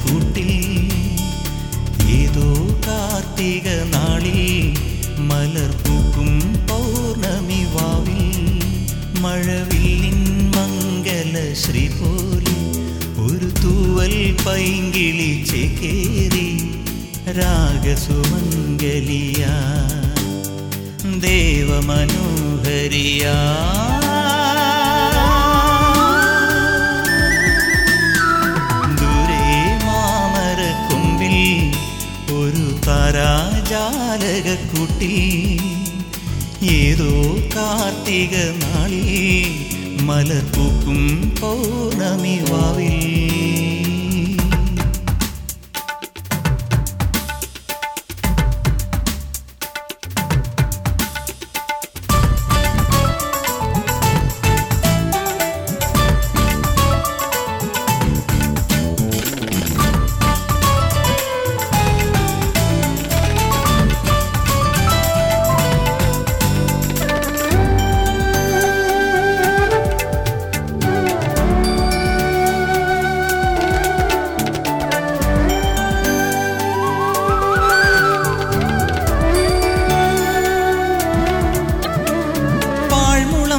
കൂട്ടിൽ ഏതോ കാർത്തിക നാളിൽ മലർ പൂക്കും പൗർണമി വാവിൽ മഴവില്ലിൻ മംഗല ശ്രീ പോലെ ഒരു തൂവൽ പൈങ്കിളി ചേക്കേറി രാഗസുമംഗലിയ ദേവമനോഹരിയാ ഒരു ഏതോ കാർത്തിക നാളിൽ മലർപ്പൂക്കും പൗർണമി വാവിൽ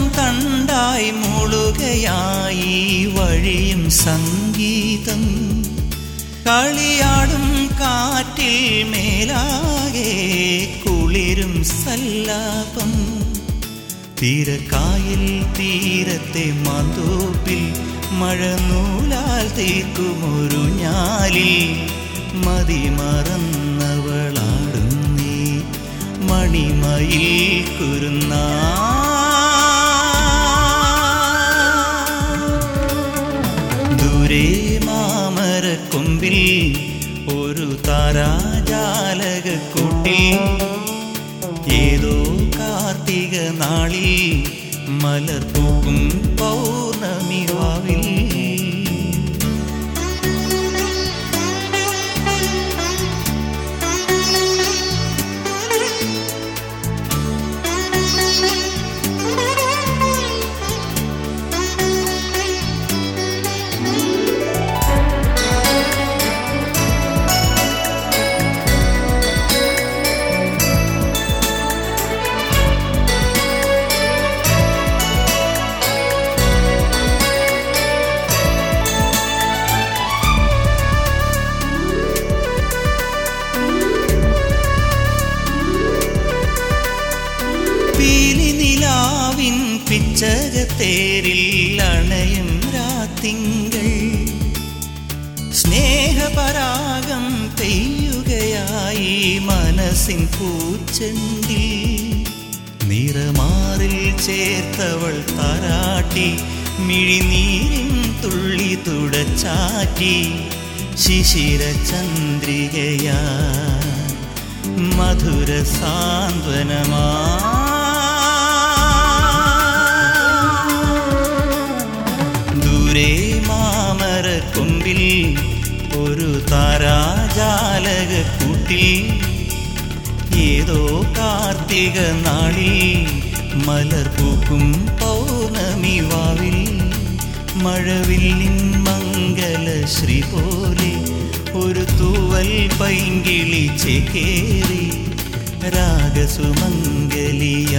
തണ്ടായി മുളുകയായി വഴിയും സംഗീതം. കളിയാടും കാറ്റിൽ മേലാകെ കുളിരും സല്ലാപം. തീരക്കായിൽ തീരത്തെ മതൂപ്പിൽ മഴ നൂലാൽ തീർക്കുമൊരു ഞാലിൽ. മതിമറന്നവളാടുന്നേ മണിമയിൽ കുരുന്ന മാമരക്കൊമ്പിൽ ഒരു താരാജാലകക്കൂട്ടിൽ ഏതോ കാർത്തിക നാളിൽ തൂക്കും പൗർണമി വാവിൽ പീലി നിലാവിൻ പിച്ചകത്തേരിൽ അണയും രാത്തിങ്കൾ. സ്നേഹപരാഗം പെയ്യുകയായി മനസ്സിൻ പൂച്ചെണ്ടി നിറമാറിൽ ചേർത്തവൾ തരാട്ടി മിഴിനീരിൻ തുള്ളി തുടച്ചാറ്റി ശിശിര ചന്ദ്രികയാ മധുര സാന്ത്വനമാ ദൂരെ മാമരക്കൊമ്പിൽ ഒരു താരാജാലക കൂട്ടിൽ ഏതോ കാർത്തിക നാളിൽ മലർ പൂക്കും പൗർണമി വാവിൽ മഴവിൽ മംഗല ശ്രീ പോലെ ഒരു തൂവൽ പൈങ്കിളി ചേക്കേറി രാഗസുമംഗലിയ